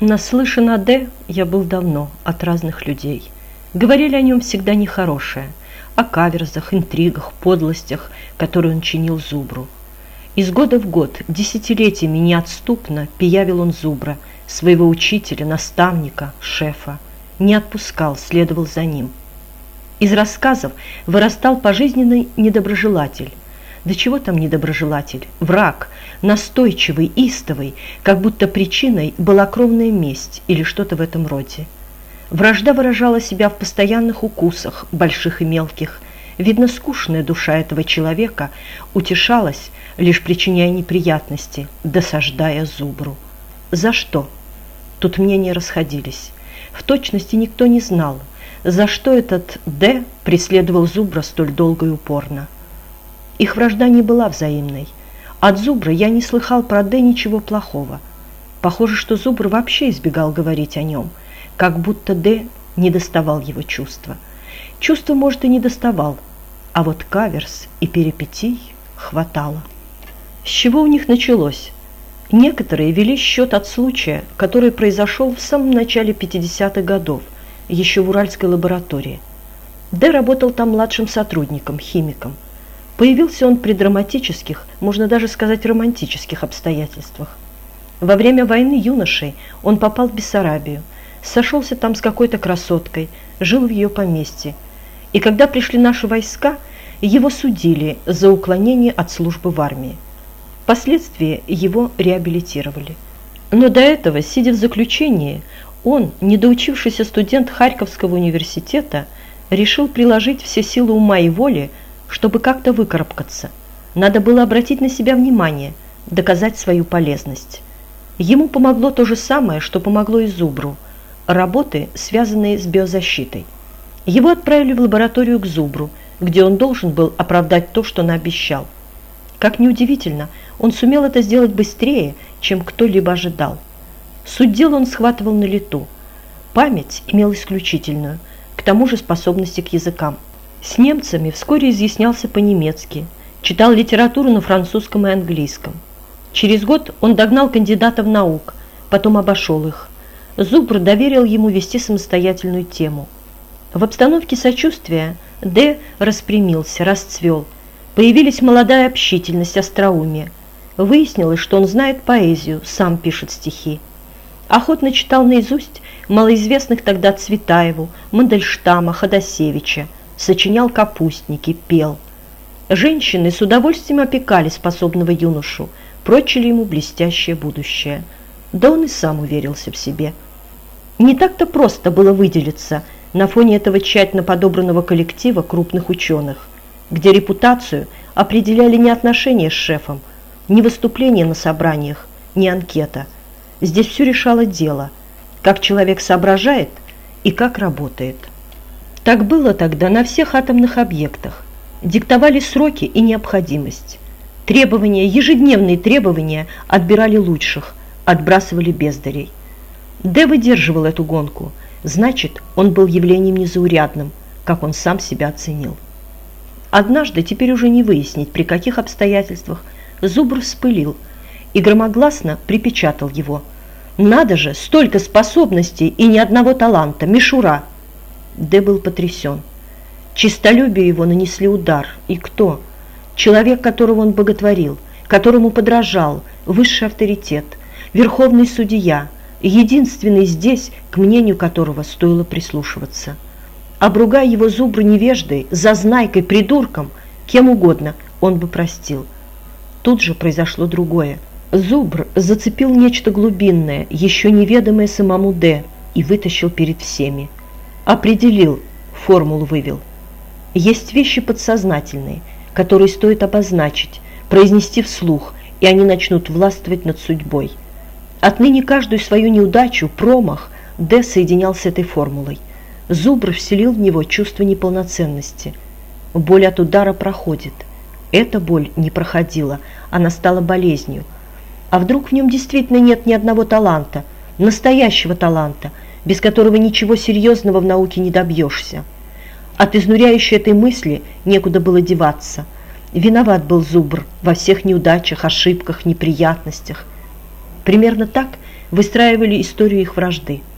Наслышан о Д я был давно от разных людей. Говорили о нем всегда нехорошее, о каверзах, интригах, подлостях, которые он чинил Зубру. Из года в год, десятилетиями неотступно пиявил он Зубра, своего учителя, наставника, шефа. Не отпускал, следовал за ним. Из рассказов вырастал пожизненный недоброжелатель, да чего там недоброжелатель? Враг, настойчивый, истовый, как будто причиной была кровная месть или что-то в этом роде. Вражда выражала себя в постоянных укусах, больших и мелких. Видно, скучная душа этого человека утешалась, лишь причиняя неприятности, досаждая зубру. За что? Тут мнения расходились. В точности никто не знал, за что этот Д преследовал зубра столь долго и упорно. Их вражда не была взаимной. От Зубра я не слыхал про Д ничего плохого. Похоже, что Зубр вообще избегал говорить о нем, как будто Д не доставал его чувства. Чувства, может, и не доставал, а вот каверс и перипетий хватало. С чего у них началось? Некоторые вели счет от случая, который произошел в самом начале 50-х годов, еще в Уральской лаборатории. Д работал там младшим сотрудником, химиком. Появился он при драматических, можно даже сказать романтических обстоятельствах. Во время войны юношей он попал в Бессарабию, сошелся там с какой-то красоткой, жил в ее поместье. И когда пришли наши войска, его судили за уклонение от службы в армии. Впоследствии его реабилитировали. Но до этого, сидя в заключении, он, недоучившийся студент Харьковского университета, решил приложить все силы ума и воли чтобы как-то выкарабкаться. Надо было обратить на себя внимание, доказать свою полезность. Ему помогло то же самое, что помогло и Зубру – работы, связанные с биозащитой. Его отправили в лабораторию к Зубру, где он должен был оправдать то, что наобещал. Как неудивительно, он сумел это сделать быстрее, чем кто-либо ожидал. Суть дела он схватывал на лету. Память имел исключительную, к тому же способности к языкам – с немцами вскоре изъяснялся по-немецки, читал литературу на французском и английском. Через год он догнал кандидатов наук, потом обошел их. Зубр доверил ему вести самостоятельную тему. В обстановке сочувствия Д. распрямился, расцвел. Появились молодая общительность, остроумие. Выяснилось, что он знает поэзию, сам пишет стихи. Охотно читал наизусть малоизвестных тогда Цветаеву, Мандельштама, Ходосевича – сочинял капустники, пел. Женщины с удовольствием опекали способного юношу, прочили ему блестящее будущее. Да он и сам уверился в себе. Не так-то просто было выделиться на фоне этого тщательно подобранного коллектива крупных ученых, где репутацию определяли не отношения с шефом, не выступления на собраниях, не анкета. Здесь все решало дело, как человек соображает и как работает. Так было тогда на всех атомных объектах. Диктовали сроки и необходимость. Требования, ежедневные требования отбирали лучших, отбрасывали бездарей. Д выдерживал эту гонку, значит, он был явлением незаурядным, как он сам себя оценил. Однажды, теперь уже не выяснить, при каких обстоятельствах, Зубр вспылил и громогласно припечатал его. «Надо же, столько способностей и ни одного таланта, мишура!» Д был потрясен. Чистолюбию его нанесли удар. И кто? Человек, которого он боготворил, которому подражал, высший авторитет, верховный судья, единственный здесь, к мнению которого стоило прислушиваться. Обругая его зубру невеждой, зазнайкой, придурком, кем угодно, он бы простил. Тут же произошло другое. Зубр зацепил нечто глубинное, еще неведомое самому Д, и вытащил перед всеми. Определил, формулу вывел. Есть вещи подсознательные, которые стоит обозначить, произнести вслух, и они начнут властвовать над судьбой. Отныне каждую свою неудачу, промах Д соединял с этой формулой. Зубр вселил в него чувство неполноценности. Боль от удара проходит. Эта боль не проходила, она стала болезнью. А вдруг в нем действительно нет ни одного таланта, настоящего таланта – без которого ничего серьезного в науке не добьешься. От изнуряющей этой мысли некуда было деваться. Виноват был Зубр во всех неудачах, ошибках, неприятностях. Примерно так выстраивали историю их вражды –